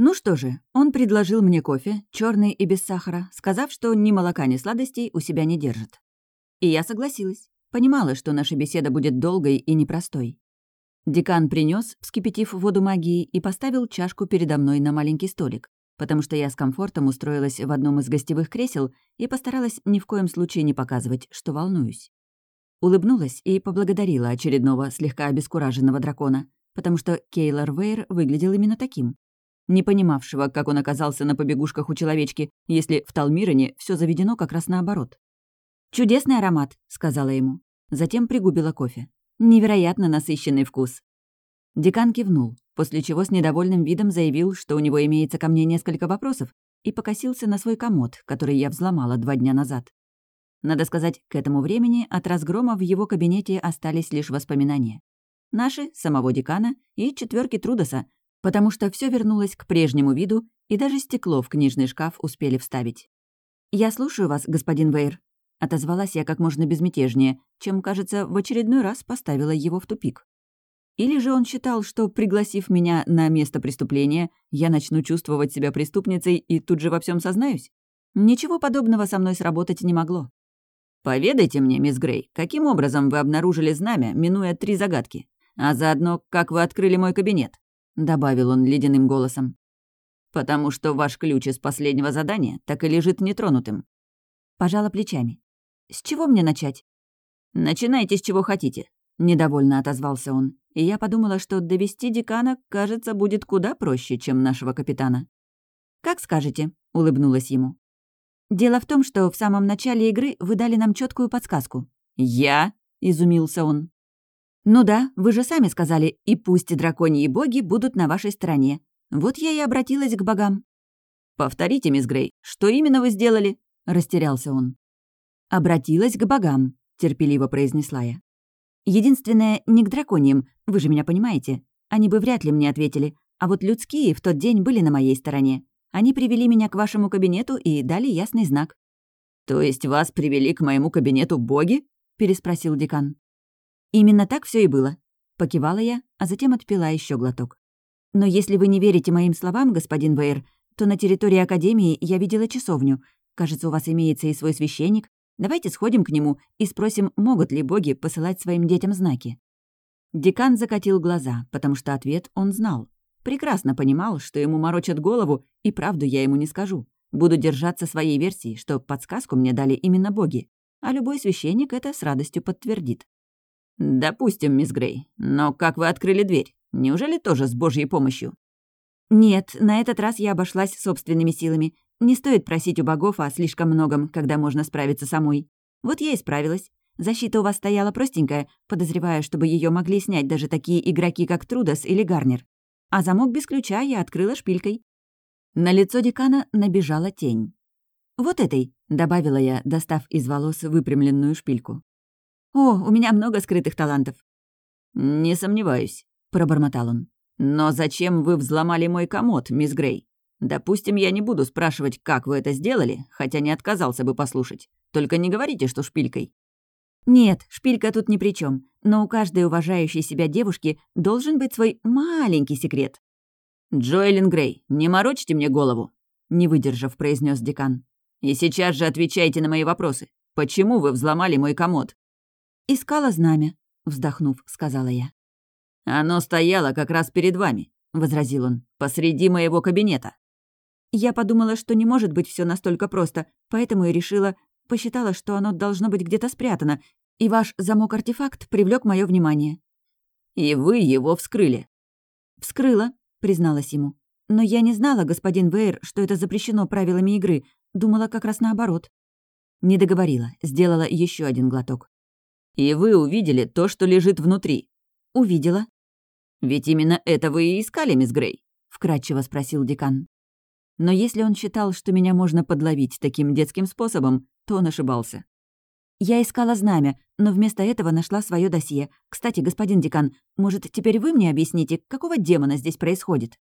Ну что же, он предложил мне кофе, черный и без сахара, сказав, что ни молока, ни сладостей у себя не держит. И я согласилась. Понимала, что наша беседа будет долгой и непростой. Декан принес, вскипятив воду магии, и поставил чашку передо мной на маленький столик, потому что я с комфортом устроилась в одном из гостевых кресел и постаралась ни в коем случае не показывать, что волнуюсь. Улыбнулась и поблагодарила очередного слегка обескураженного дракона, потому что Кейлор Вейр выглядел именно таким не понимавшего, как он оказался на побегушках у человечки, если в Талмироне все заведено как раз наоборот. «Чудесный аромат», — сказала ему. Затем пригубила кофе. «Невероятно насыщенный вкус». Декан кивнул, после чего с недовольным видом заявил, что у него имеется ко мне несколько вопросов, и покосился на свой комод, который я взломала два дня назад. Надо сказать, к этому времени от разгрома в его кабинете остались лишь воспоминания. Наши, самого декана и четверки Трудоса, потому что все вернулось к прежнему виду, и даже стекло в книжный шкаф успели вставить. «Я слушаю вас, господин Вейр», — отозвалась я как можно безмятежнее, чем, кажется, в очередной раз поставила его в тупик. Или же он считал, что, пригласив меня на место преступления, я начну чувствовать себя преступницей и тут же во всем сознаюсь? Ничего подобного со мной сработать не могло. «Поведайте мне, мисс Грей, каким образом вы обнаружили знамя, минуя три загадки? А заодно, как вы открыли мой кабинет?» Добавил он ледяным голосом. «Потому что ваш ключ из последнего задания так и лежит нетронутым». Пожала плечами. «С чего мне начать?» «Начинайте с чего хотите», — недовольно отозвался он. И я подумала, что довести декана, кажется, будет куда проще, чем нашего капитана. «Как скажете», — улыбнулась ему. «Дело в том, что в самом начале игры вы дали нам четкую подсказку». «Я?» — изумился он. «Ну да, вы же сами сказали, и пусть драконьи боги будут на вашей стороне. Вот я и обратилась к богам». «Повторите, мисс Грей, что именно вы сделали?» — растерялся он. «Обратилась к богам», — терпеливо произнесла я. «Единственное, не к драконьим, вы же меня понимаете. Они бы вряд ли мне ответили, а вот людские в тот день были на моей стороне. Они привели меня к вашему кабинету и дали ясный знак». «То есть вас привели к моему кабинету боги?» — переспросил декан. «Именно так все и было», — покивала я, а затем отпила еще глоток. «Но если вы не верите моим словам, господин Вейер, то на территории Академии я видела часовню. Кажется, у вас имеется и свой священник. Давайте сходим к нему и спросим, могут ли боги посылать своим детям знаки». Декан закатил глаза, потому что ответ он знал. Прекрасно понимал, что ему морочат голову, и правду я ему не скажу. Буду держаться своей версии, что подсказку мне дали именно боги. А любой священник это с радостью подтвердит. «Допустим, мисс Грей. Но как вы открыли дверь? Неужели тоже с Божьей помощью?» «Нет, на этот раз я обошлась собственными силами. Не стоит просить у богов о слишком многом, когда можно справиться самой. Вот я и справилась. Защита у вас стояла простенькая, подозревая, чтобы ее могли снять даже такие игроки, как Трудос или Гарнер. А замок без ключа я открыла шпилькой». На лицо декана набежала тень. «Вот этой», — добавила я, достав из волос выпрямленную шпильку. «О, у меня много скрытых талантов». «Не сомневаюсь», — пробормотал он. «Но зачем вы взломали мой комод, мисс Грей? Допустим, я не буду спрашивать, как вы это сделали, хотя не отказался бы послушать. Только не говорите, что шпилькой». «Нет, шпилька тут ни при чем. но у каждой уважающей себя девушки должен быть свой маленький секрет». «Джоэлин Грей, не морочьте мне голову», — не выдержав, произнес декан. «И сейчас же отвечайте на мои вопросы. Почему вы взломали мой комод?» «Искала знамя», — вздохнув, сказала я. «Оно стояло как раз перед вами», — возразил он, — «посреди моего кабинета». Я подумала, что не может быть все настолько просто, поэтому и решила, посчитала, что оно должно быть где-то спрятано, и ваш замок-артефакт привлек мое внимание. «И вы его вскрыли?» «Вскрыла», — призналась ему. «Но я не знала, господин Вейер, что это запрещено правилами игры. Думала как раз наоборот». Не договорила, сделала еще один глоток. И вы увидели то, что лежит внутри. Увидела. Ведь именно это вы и искали, мисс Грей, вкратчиво спросил декан. Но если он считал, что меня можно подловить таким детским способом, то он ошибался. Я искала знамя, но вместо этого нашла свое досье. Кстати, господин декан, может, теперь вы мне объясните, какого демона здесь происходит?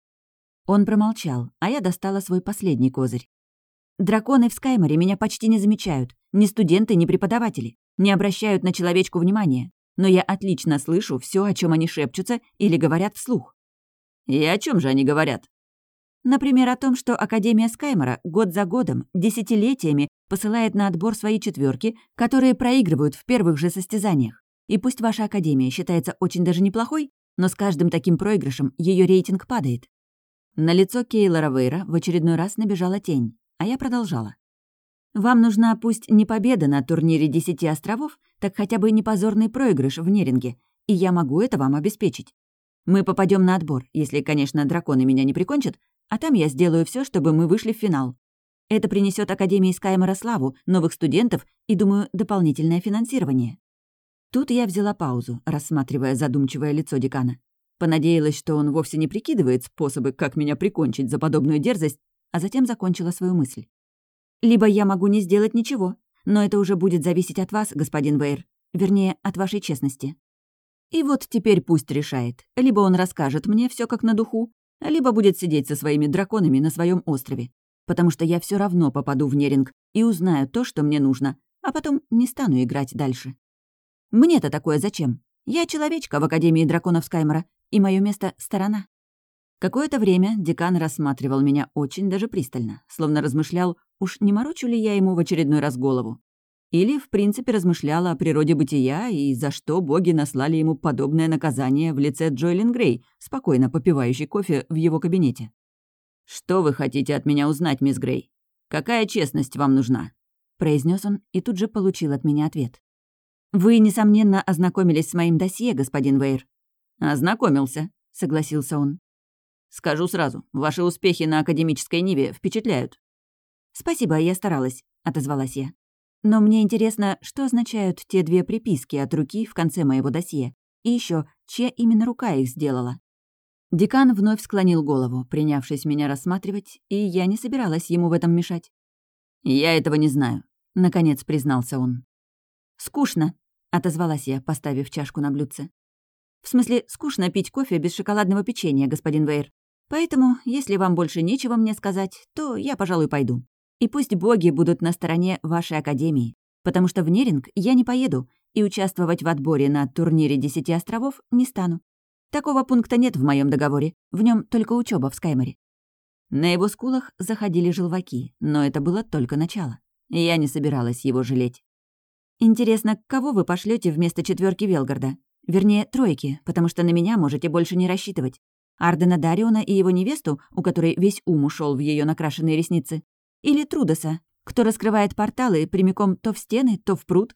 Он промолчал, а я достала свой последний козырь. Драконы в Скайморе меня почти не замечают. Ни студенты, ни преподаватели не обращают на человечку внимания, но я отлично слышу все, о чем они шепчутся или говорят вслух. И о чем же они говорят? Например, о том, что Академия Скаймора год за годом, десятилетиями посылает на отбор свои четверки, которые проигрывают в первых же состязаниях. И пусть ваша Академия считается очень даже неплохой, но с каждым таким проигрышем ее рейтинг падает. На лицо Кейла Равейра в очередной раз набежала тень, а я продолжала. Вам нужна пусть не победа на турнире Десяти островов, так хотя бы не позорный проигрыш в Неринге, и я могу это вам обеспечить. Мы попадем на отбор, если, конечно, драконы меня не прикончат, а там я сделаю все, чтобы мы вышли в финал. Это принесет Академии Скаймора славу, новых студентов и, думаю, дополнительное финансирование. Тут я взяла паузу, рассматривая задумчивое лицо декана. Понадеялась, что он вовсе не прикидывает способы, как меня прикончить за подобную дерзость, а затем закончила свою мысль. Либо я могу не сделать ничего, но это уже будет зависеть от вас, господин Вейр. Вернее, от вашей честности. И вот теперь пусть решает. Либо он расскажет мне все как на духу, либо будет сидеть со своими драконами на своем острове. Потому что я все равно попаду в Неринг и узнаю то, что мне нужно, а потом не стану играть дальше. Мне-то такое зачем? Я человечка в Академии драконов Скаймора, и мое место — сторона. Какое-то время декан рассматривал меня очень даже пристально, словно размышлял, уж не морочу ли я ему в очередной раз голову. Или, в принципе, размышляла о природе бытия и за что боги наслали ему подобное наказание в лице Джоэлин Грей, спокойно попивающей кофе в его кабинете. «Что вы хотите от меня узнать, мисс Грей? Какая честность вам нужна?» произнес он и тут же получил от меня ответ. «Вы, несомненно, ознакомились с моим досье, господин Вейр». «Ознакомился», — согласился он. Скажу сразу, ваши успехи на академической ниве впечатляют». «Спасибо, я старалась», — отозвалась я. «Но мне интересно, что означают те две приписки от руки в конце моего досье? И еще, чья именно рука их сделала?» Декан вновь склонил голову, принявшись меня рассматривать, и я не собиралась ему в этом мешать. «Я этого не знаю», — наконец признался он. «Скучно», — отозвалась я, поставив чашку на блюдце. «В смысле, скучно пить кофе без шоколадного печенья, господин Вейр. Поэтому, если вам больше нечего мне сказать, то я, пожалуй, пойду. И пусть боги будут на стороне вашей академии, потому что в Неринг я не поеду и участвовать в отборе на турнире Десяти островов не стану. Такого пункта нет в моем договоре, в нем только учеба в Скайморе. На его скулах заходили желваки, но это было только начало. Я не собиралась его жалеть. «Интересно, кого вы пошлете вместо четверки Велгарда? Вернее, тройки, потому что на меня можете больше не рассчитывать. Ардена Дариона и его невесту, у которой весь ум ушел в ее накрашенные ресницы, или Трудоса, кто раскрывает порталы прямиком то в стены, то в пруд.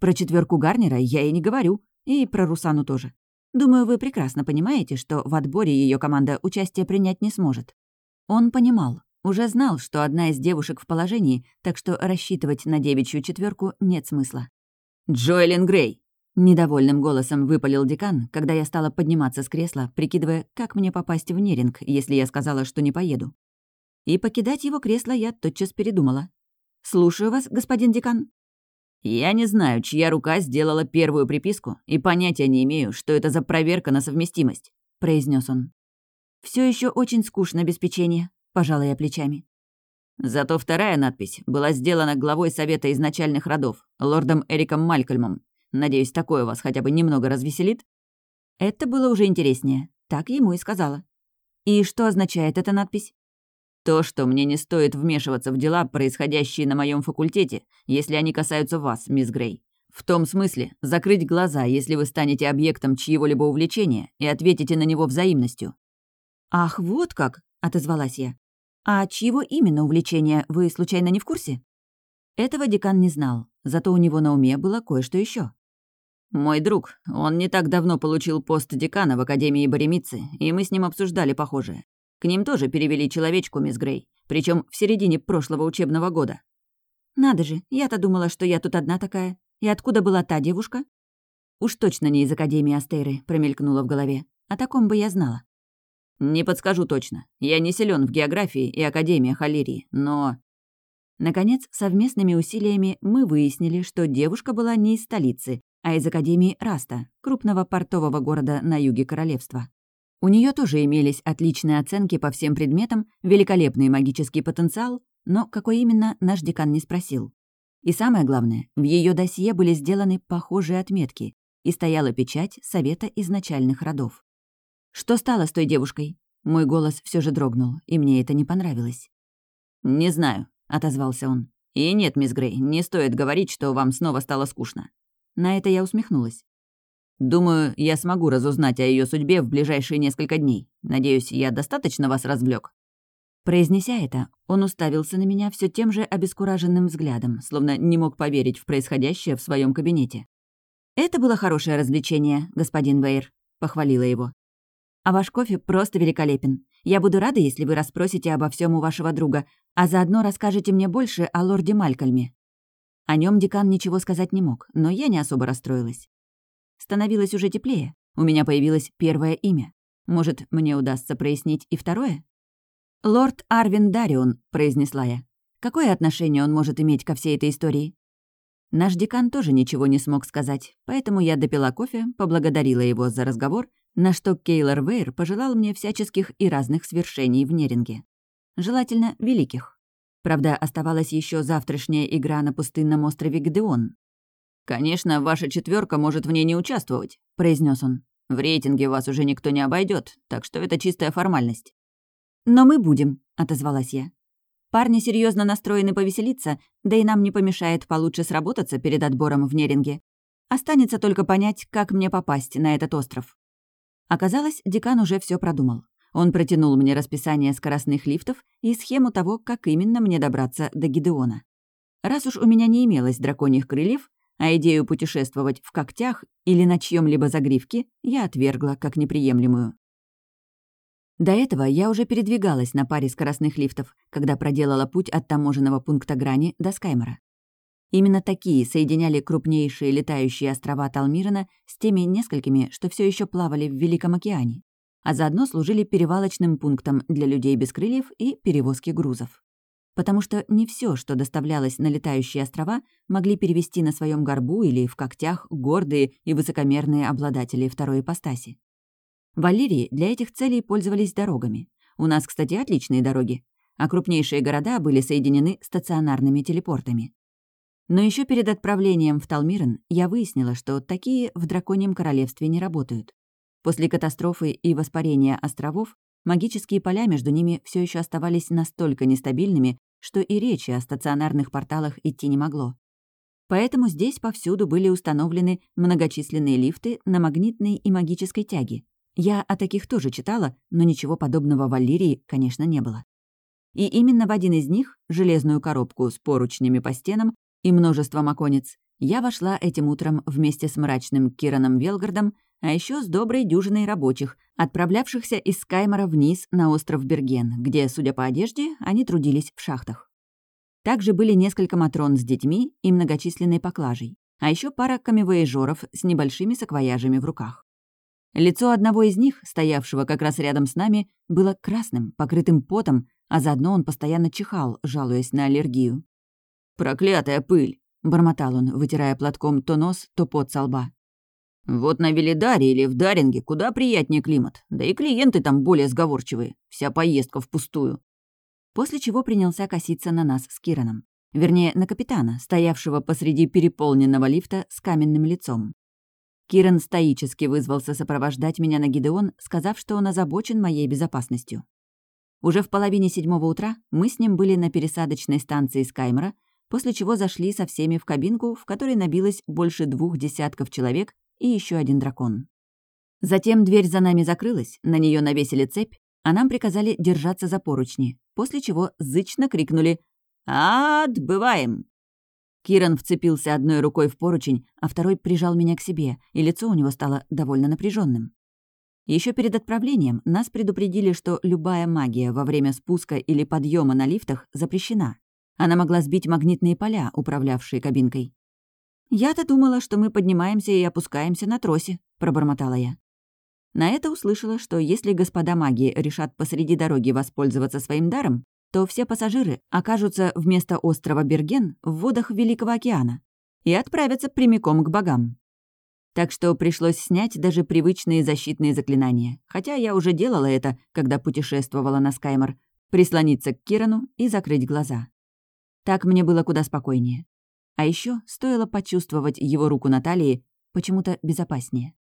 Про четверку Гарнера я и не говорю, и про Русану тоже. Думаю, вы прекрасно понимаете, что в отборе ее команда участие принять не сможет. Он понимал, уже знал, что одна из девушек в положении, так что рассчитывать на девичью четверку нет смысла. «Джоэлин Грей!» Недовольным голосом выпалил декан, когда я стала подниматься с кресла, прикидывая, как мне попасть в Неринг, если я сказала, что не поеду. И покидать его кресло я тотчас передумала. «Слушаю вас, господин декан». «Я не знаю, чья рука сделала первую приписку, и понятия не имею, что это за проверка на совместимость», — произнес он. Все еще очень скучно без печенья», — пожала я плечами. Зато вторая надпись была сделана главой Совета изначальных родов, лордом Эриком Малькольмом, Надеюсь, такое вас хотя бы немного развеселит?» Это было уже интереснее. Так ему и сказала. «И что означает эта надпись?» «То, что мне не стоит вмешиваться в дела, происходящие на моем факультете, если они касаются вас, мисс Грей. В том смысле, закрыть глаза, если вы станете объектом чьего-либо увлечения и ответите на него взаимностью». «Ах, вот как!» — отозвалась я. «А чьего именно увлечения, вы случайно не в курсе?» Этого декан не знал, зато у него на уме было кое-что еще. «Мой друг, он не так давно получил пост декана в Академии Боремицы, и мы с ним обсуждали похожее. К ним тоже перевели человечку, мисс Грей, причем в середине прошлого учебного года». «Надо же, я-то думала, что я тут одна такая. И откуда была та девушка?» «Уж точно не из Академии Астеры», — промелькнула в голове. «О таком бы я знала». «Не подскажу точно. Я не силен в географии и Академии Халирии, но...» Наконец, совместными усилиями мы выяснили, что девушка была не из столицы, а из Академии Раста, крупного портового города на юге королевства. У нее тоже имелись отличные оценки по всем предметам, великолепный магический потенциал, но какой именно, наш декан не спросил. И самое главное, в ее досье были сделаны похожие отметки, и стояла печать Совета изначальных родов. Что стало с той девушкой? Мой голос все же дрогнул, и мне это не понравилось. «Не знаю», — отозвался он. «И нет, мисс Грей, не стоит говорить, что вам снова стало скучно». На это я усмехнулась. «Думаю, я смогу разузнать о ее судьбе в ближайшие несколько дней. Надеюсь, я достаточно вас развлек. Произнеся это, он уставился на меня все тем же обескураженным взглядом, словно не мог поверить в происходящее в своем кабинете. «Это было хорошее развлечение, господин Вейр», — похвалила его. А ваш кофе просто великолепен. Я буду рада, если вы расспросите обо всем у вашего друга, а заодно расскажете мне больше о лорде Малькольме». О нем декан ничего сказать не мог, но я не особо расстроилась. Становилось уже теплее. У меня появилось первое имя. Может, мне удастся прояснить и второе? «Лорд Арвин Дарион», — произнесла я. «Какое отношение он может иметь ко всей этой истории?» Наш декан тоже ничего не смог сказать, поэтому я допила кофе, поблагодарила его за разговор на что Кейлор Вейр пожелал мне всяческих и разных свершений в Неринге. Желательно великих. Правда, оставалась еще завтрашняя игра на пустынном острове Гдеон. «Конечно, ваша четверка может в ней не участвовать», — произнес он. «В рейтинге вас уже никто не обойдет, так что это чистая формальность». «Но мы будем», — отозвалась я. «Парни серьезно настроены повеселиться, да и нам не помешает получше сработаться перед отбором в Неринге. Останется только понять, как мне попасть на этот остров». Оказалось, декан уже все продумал. Он протянул мне расписание скоростных лифтов и схему того, как именно мне добраться до Гидеона. Раз уж у меня не имелось драконьих крыльев, а идею путешествовать в когтях или на чьем либо загривке я отвергла как неприемлемую. До этого я уже передвигалась на паре скоростных лифтов, когда проделала путь от таможенного пункта Грани до Скаймора. Именно такие соединяли крупнейшие летающие острова Талмирена с теми несколькими, что все еще плавали в Великом океане, а заодно служили перевалочным пунктом для людей без крыльев и перевозки грузов. Потому что не все, что доставлялось на летающие острова, могли перевести на своем горбу или в когтях гордые и высокомерные обладатели второй ипостаси. В Аллирии для этих целей пользовались дорогами. У нас, кстати, отличные дороги, а крупнейшие города были соединены стационарными телепортами. Но еще перед отправлением в Талмирен я выяснила, что такие в Драконьем Королевстве не работают. После катастрофы и воспарения островов магические поля между ними все еще оставались настолько нестабильными, что и речи о стационарных порталах идти не могло. Поэтому здесь повсюду были установлены многочисленные лифты на магнитной и магической тяге. Я о таких тоже читала, но ничего подобного в Аллирии, конечно, не было. И именно в один из них, железную коробку с поручнями по стенам, и множеством оконец, я вошла этим утром вместе с мрачным Кираном Велгардом, а еще с доброй дюжиной рабочих, отправлявшихся из Скаймора вниз на остров Берген, где, судя по одежде, они трудились в шахтах. Также были несколько матрон с детьми и многочисленной поклажей, а еще пара камевоежоров с небольшими саквояжами в руках. Лицо одного из них, стоявшего как раз рядом с нами, было красным, покрытым потом, а заодно он постоянно чихал, жалуясь на аллергию. «Проклятая пыль!» — бормотал он, вытирая платком то нос, то пот со лба. «Вот на Велидаре или в Даринге куда приятнее климат, да и клиенты там более сговорчивые. Вся поездка впустую». После чего принялся коситься на нас с Кираном. Вернее, на капитана, стоявшего посреди переполненного лифта с каменным лицом. Киран стоически вызвался сопровождать меня на Гидеон, сказав, что он озабочен моей безопасностью. Уже в половине седьмого утра мы с ним были на пересадочной станции Скаймера, после чего зашли со всеми в кабинку, в которой набилось больше двух десятков человек и еще один дракон. Затем дверь за нами закрылась, на нее навесили цепь, а нам приказали держаться за поручни, после чего зычно крикнули «Отбываем!». Киран вцепился одной рукой в поручень, а второй прижал меня к себе, и лицо у него стало довольно напряженным. Еще перед отправлением нас предупредили, что любая магия во время спуска или подъема на лифтах запрещена. Она могла сбить магнитные поля, управлявшие кабинкой. «Я-то думала, что мы поднимаемся и опускаемся на тросе», — пробормотала я. На это услышала, что если господа маги решат посреди дороги воспользоваться своим даром, то все пассажиры окажутся вместо острова Берген в водах Великого океана и отправятся прямиком к богам. Так что пришлось снять даже привычные защитные заклинания, хотя я уже делала это, когда путешествовала на Скаймор, прислониться к Кирану и закрыть глаза. Так мне было куда спокойнее. А еще стоило почувствовать его руку на талии почему-то безопаснее.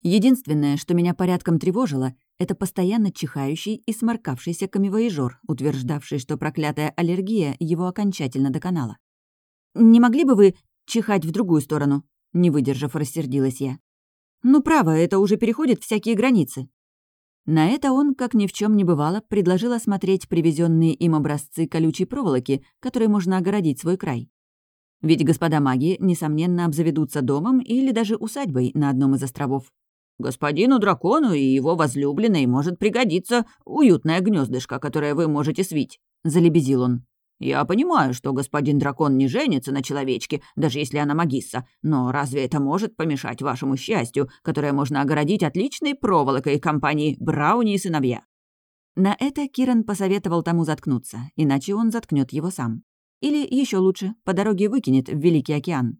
Единственное, что меня порядком тревожило, это постоянно чихающий и сморкавшийся камевоежор, утверждавший, что проклятая аллергия его окончательно доконала. «Не могли бы вы чихать в другую сторону?» Не выдержав, рассердилась я. «Ну, право, это уже переходит всякие границы». На это он, как ни в чем не бывало, предложил осмотреть привезенные им образцы колючей проволоки, которой можно огородить свой край. Ведь господа маги, несомненно, обзаведутся домом или даже усадьбой на одном из островов. Господину дракону и его возлюбленной может пригодиться уютное гнездышко, которое вы можете свить», — залебезил он. «Я понимаю, что господин дракон не женится на человечке, даже если она магисса, но разве это может помешать вашему счастью, которое можно огородить отличной проволокой компании «Брауни и сыновья»?» На это Киран посоветовал тому заткнуться, иначе он заткнет его сам. Или еще лучше, по дороге выкинет в Великий океан.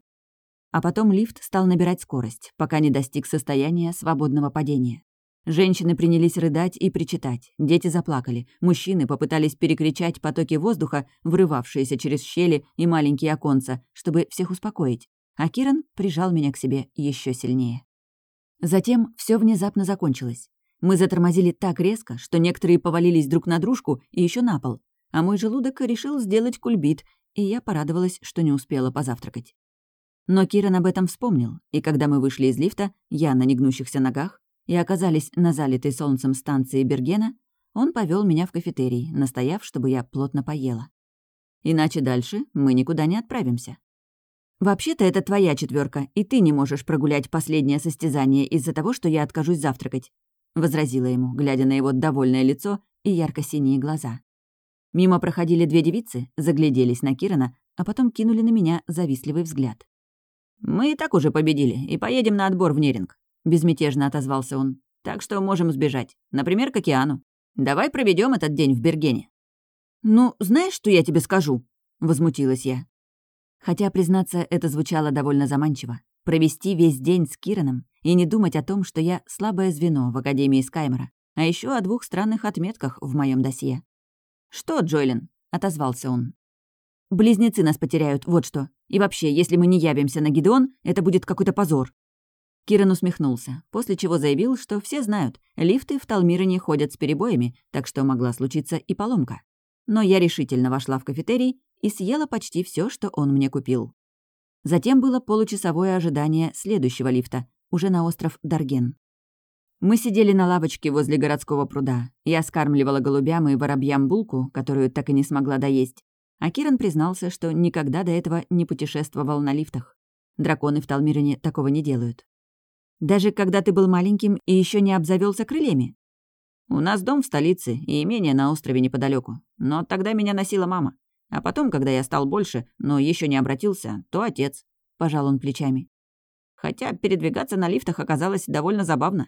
А потом лифт стал набирать скорость, пока не достиг состояния свободного падения. Женщины принялись рыдать и причитать, дети заплакали, мужчины попытались перекричать потоки воздуха, врывавшиеся через щели и маленькие оконца, чтобы всех успокоить, а Киран прижал меня к себе еще сильнее. Затем все внезапно закончилось. Мы затормозили так резко, что некоторые повалились друг на дружку и еще на пол, а мой желудок решил сделать кульбит, и я порадовалась, что не успела позавтракать. Но Киран об этом вспомнил, и когда мы вышли из лифта, я на негнущихся ногах, и оказались на залитой солнцем станции Бергена, он повел меня в кафетерий, настояв, чтобы я плотно поела. Иначе дальше мы никуда не отправимся. «Вообще-то это твоя четверка, и ты не можешь прогулять последнее состязание из-за того, что я откажусь завтракать», — возразила ему, глядя на его довольное лицо и ярко-синие глаза. Мимо проходили две девицы, загляделись на Кирана, а потом кинули на меня завистливый взгляд. «Мы и так уже победили, и поедем на отбор в Неринг. — безмятежно отозвался он. «Так что можем сбежать. Например, к океану. Давай проведем этот день в Бергене». «Ну, знаешь, что я тебе скажу?» — возмутилась я. Хотя, признаться, это звучало довольно заманчиво. Провести весь день с Кираном и не думать о том, что я слабое звено в Академии Скаймера, а еще о двух странных отметках в моем досье. «Что, Джойлин?» — отозвался он. «Близнецы нас потеряют, вот что. И вообще, если мы не явимся на Гидеон, это будет какой-то позор». Киран усмехнулся, после чего заявил, что все знают, лифты в Талмирене ходят с перебоями, так что могла случиться и поломка. Но я решительно вошла в кафетерий и съела почти все, что он мне купил. Затем было получасовое ожидание следующего лифта, уже на остров Дарген. Мы сидели на лавочке возле городского пруда. Я скармливала голубям и воробьям булку, которую так и не смогла доесть. А Киран признался, что никогда до этого не путешествовал на лифтах. Драконы в Талмирене такого не делают. Даже когда ты был маленьким и еще не обзавелся крыльями? У нас дом в столице и имение на острове неподалеку. Но тогда меня носила мама. А потом, когда я стал больше, но еще не обратился, то отец. Пожал он плечами. Хотя передвигаться на лифтах оказалось довольно забавно.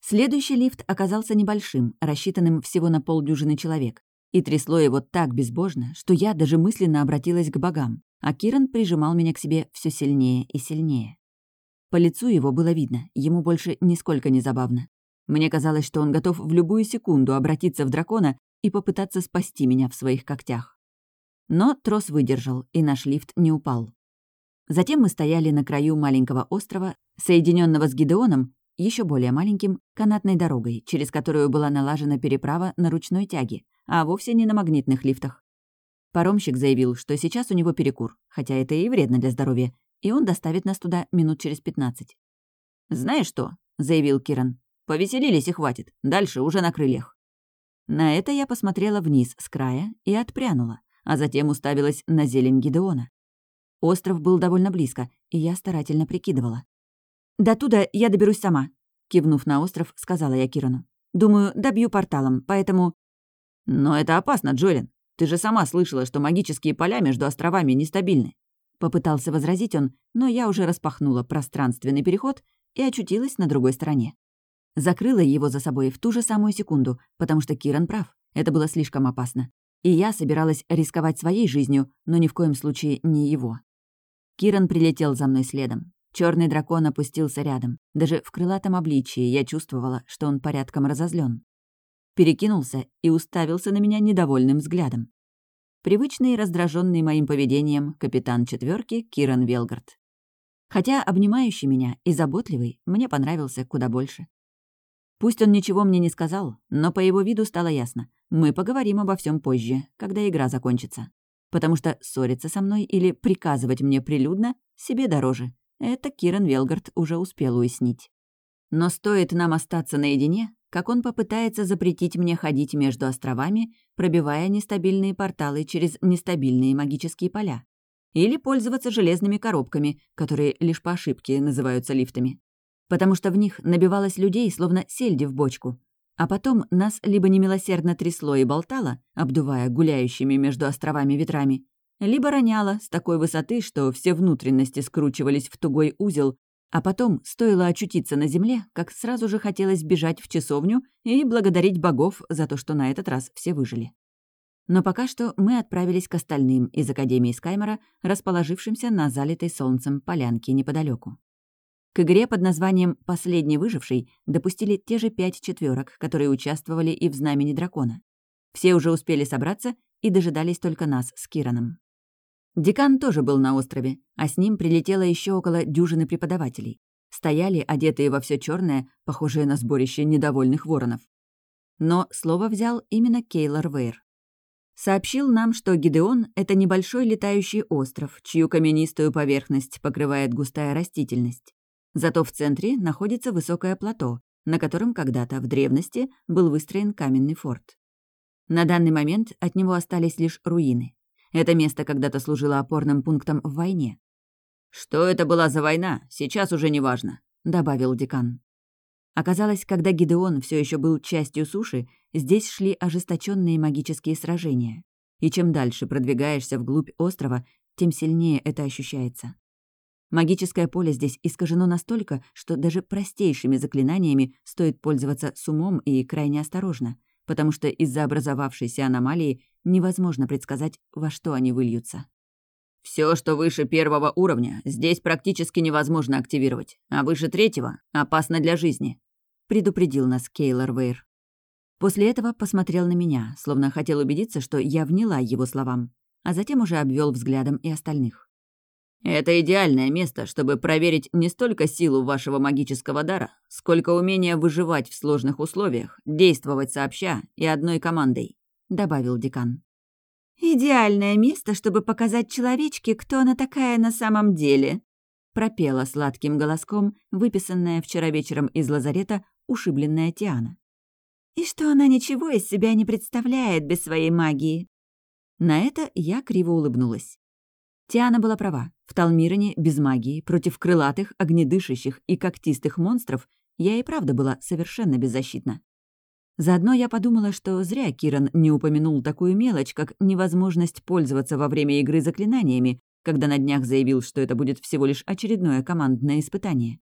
Следующий лифт оказался небольшим, рассчитанным всего на полдюжины человек. И трясло его так безбожно, что я даже мысленно обратилась к богам, а Киран прижимал меня к себе все сильнее и сильнее. По лицу его было видно, ему больше нисколько не забавно. Мне казалось, что он готов в любую секунду обратиться в дракона и попытаться спасти меня в своих когтях. Но трос выдержал, и наш лифт не упал. Затем мы стояли на краю маленького острова, соединенного с Гидеоном, еще более маленьким, канатной дорогой, через которую была налажена переправа на ручной тяге, а вовсе не на магнитных лифтах. Паромщик заявил, что сейчас у него перекур, хотя это и вредно для здоровья, и он доставит нас туда минут через пятнадцать. «Знаешь что?» — заявил Киран. «Повеселились и хватит. Дальше уже на крыльях». На это я посмотрела вниз с края и отпрянула, а затем уставилась на зелень Гидеона. Остров был довольно близко, и я старательно прикидывала. «До туда я доберусь сама», — кивнув на остров, сказала я Кирану. «Думаю, добью порталом, поэтому...» «Но это опасно, Джолин. Ты же сама слышала, что магические поля между островами нестабильны. Попытался возразить он, но я уже распахнула пространственный переход и очутилась на другой стороне. Закрыла его за собой в ту же самую секунду, потому что Киран прав, это было слишком опасно. И я собиралась рисковать своей жизнью, но ни в коем случае не его. Киран прилетел за мной следом. Черный дракон опустился рядом. Даже в крылатом обличии я чувствовала, что он порядком разозлен. Перекинулся и уставился на меня недовольным взглядом привычный и раздраженный моим поведением капитан четверки Киран Велгард. Хотя обнимающий меня и заботливый мне понравился куда больше. Пусть он ничего мне не сказал, но по его виду стало ясно. Мы поговорим обо всем позже, когда игра закончится. Потому что ссориться со мной или приказывать мне прилюдно себе дороже. Это Киран Велгард уже успел уяснить. Но стоит нам остаться наедине, как он попытается запретить мне ходить между островами, пробивая нестабильные порталы через нестабильные магические поля. Или пользоваться железными коробками, которые лишь по ошибке называются лифтами потому что в них набивалось людей, словно сельди в бочку. А потом нас либо немилосердно трясло и болтало, обдувая гуляющими между островами ветрами, либо роняло с такой высоты, что все внутренности скручивались в тугой узел, а потом, стоило очутиться на земле, как сразу же хотелось бежать в часовню и благодарить богов за то, что на этот раз все выжили. Но пока что мы отправились к остальным из Академии Скаймора, расположившимся на залитой солнцем полянке неподалеку. К игре под названием «Последний выживший» допустили те же пять четверок, которые участвовали и в «Знамени дракона». Все уже успели собраться и дожидались только нас с Кираном. Декан тоже был на острове, а с ним прилетело еще около дюжины преподавателей. Стояли, одетые во все черное, похожее на сборище недовольных воронов. Но слово взял именно Кейлор Вейр. Сообщил нам, что Гидеон — это небольшой летающий остров, чью каменистую поверхность покрывает густая растительность. Зато в центре находится высокое плато, на котором когда-то в древности был выстроен каменный форт. На данный момент от него остались лишь руины. Это место когда-то служило опорным пунктом в войне. «Что это была за война, сейчас уже не важно», — добавил декан. Оказалось, когда Гидеон все еще был частью суши, здесь шли ожесточенные магические сражения. И чем дальше продвигаешься вглубь острова, тем сильнее это ощущается. Магическое поле здесь искажено настолько, что даже простейшими заклинаниями стоит пользоваться с умом и крайне осторожно, потому что из-за образовавшейся аномалии невозможно предсказать, во что они выльются. Все, что выше первого уровня, здесь практически невозможно активировать, а выше третьего — опасно для жизни», — предупредил нас Кейлор Вейр. После этого посмотрел на меня, словно хотел убедиться, что я вняла его словам, а затем уже обвел взглядом и остальных. Это идеальное место, чтобы проверить не столько силу вашего магического дара, сколько умение выживать в сложных условиях, действовать сообща и одной командой», — добавил декан. «Идеальное место, чтобы показать человечке, кто она такая на самом деле», — пропела сладким голоском, выписанная вчера вечером из лазарета ушибленная Тиана. «И что она ничего из себя не представляет без своей магии». На это я криво улыбнулась. Тиана была права. В Талмироне без магии, против крылатых, огнедышащих и когтистых монстров я и правда была совершенно беззащитна. Заодно я подумала, что зря Киран не упомянул такую мелочь, как невозможность пользоваться во время игры заклинаниями, когда на днях заявил, что это будет всего лишь очередное командное испытание.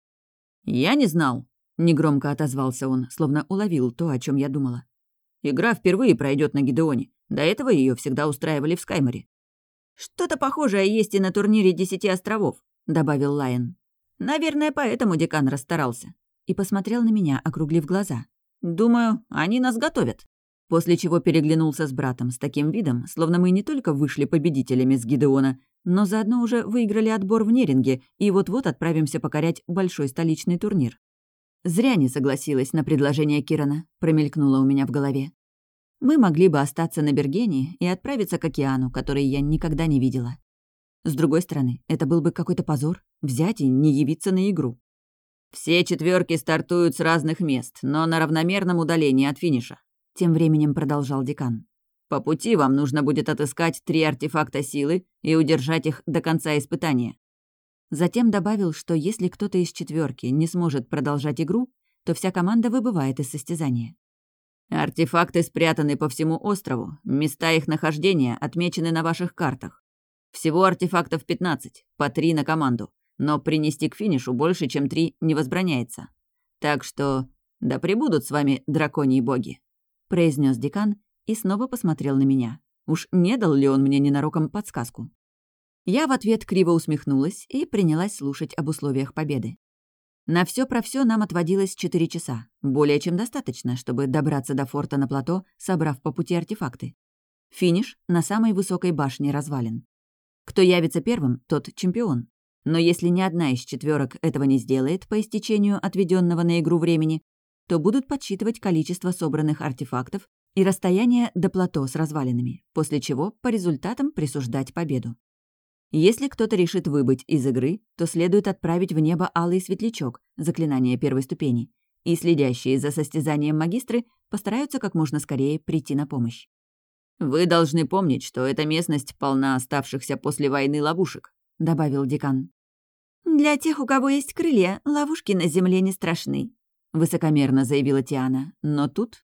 «Я не знал», — негромко отозвался он, словно уловил то, о чем я думала. «Игра впервые пройдет на Гидеоне. До этого ее всегда устраивали в Скайморе. «Что-то похожее есть и на турнире Десяти островов», — добавил Лайон. «Наверное, поэтому декан расстарался». И посмотрел на меня, округлив глаза. «Думаю, они нас готовят». После чего переглянулся с братом с таким видом, словно мы не только вышли победителями с Гидеона, но заодно уже выиграли отбор в Неринге и вот-вот отправимся покорять большой столичный турнир. «Зря не согласилась на предложение Кирана», — промелькнуло у меня в голове. Мы могли бы остаться на Бергене и отправиться к океану, который я никогда не видела. С другой стороны, это был бы какой-то позор — взять и не явиться на игру. «Все четверки стартуют с разных мест, но на равномерном удалении от финиша», — тем временем продолжал декан. «По пути вам нужно будет отыскать три артефакта силы и удержать их до конца испытания». Затем добавил, что если кто-то из четверки не сможет продолжать игру, то вся команда выбывает из состязания. Артефакты спрятаны по всему острову, места их нахождения отмечены на ваших картах. Всего артефактов 15, по три на команду, но принести к финишу больше, чем три, не возбраняется. Так что да пребудут с вами драконьи боги», — произнес декан и снова посмотрел на меня. Уж не дал ли он мне ненароком подсказку? Я в ответ криво усмехнулась и принялась слушать об условиях победы. На все про все нам отводилось 4 часа. Более чем достаточно, чтобы добраться до форта на плато, собрав по пути артефакты. Финиш на самой высокой башне развалин. Кто явится первым, тот чемпион. Но если ни одна из четверок этого не сделает по истечению отведенного на игру времени, то будут подсчитывать количество собранных артефактов и расстояние до плато с развалинами, после чего по результатам присуждать победу. Если кто-то решит выбыть из игры, то следует отправить в небо алый светлячок, заклинание первой ступени, и следящие за состязанием магистры постараются как можно скорее прийти на помощь. «Вы должны помнить, что эта местность полна оставшихся после войны ловушек», — добавил декан. «Для тех, у кого есть крылья, ловушки на земле не страшны», — высокомерно заявила Тиана. Но тут...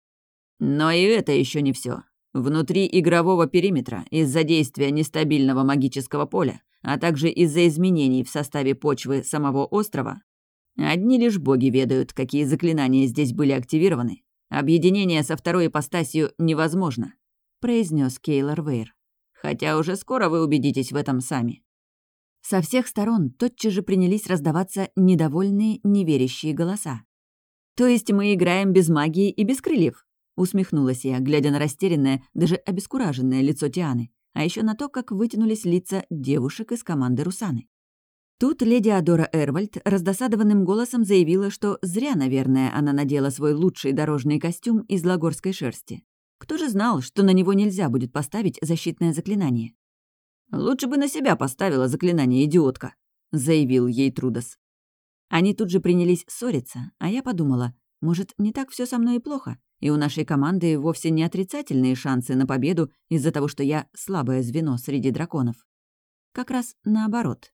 Но и это еще не все. Внутри игрового периметра, из-за действия нестабильного магического поля, а также из-за изменений в составе почвы самого острова, одни лишь боги ведают, какие заклинания здесь были активированы. Объединение со второй ипостасью невозможно, произнес Кейлор Вейр. Хотя уже скоро вы убедитесь в этом сами. Со всех сторон тотчас же принялись раздаваться недовольные, неверящие голоса. «То есть мы играем без магии и без крыльев?» Усмехнулась я, глядя на растерянное, даже обескураженное лицо Тианы, а еще на то, как вытянулись лица девушек из команды Русаны. Тут леди Адора Эрвальд раздосадованным голосом заявила, что зря, наверное, она надела свой лучший дорожный костюм из лагорской шерсти. Кто же знал, что на него нельзя будет поставить защитное заклинание? «Лучше бы на себя поставила заклинание, идиотка», — заявил ей Трудос. Они тут же принялись ссориться, а я подумала, может, не так все со мной и плохо? И у нашей команды вовсе не отрицательные шансы на победу из-за того, что я слабое звено среди драконов. Как раз наоборот.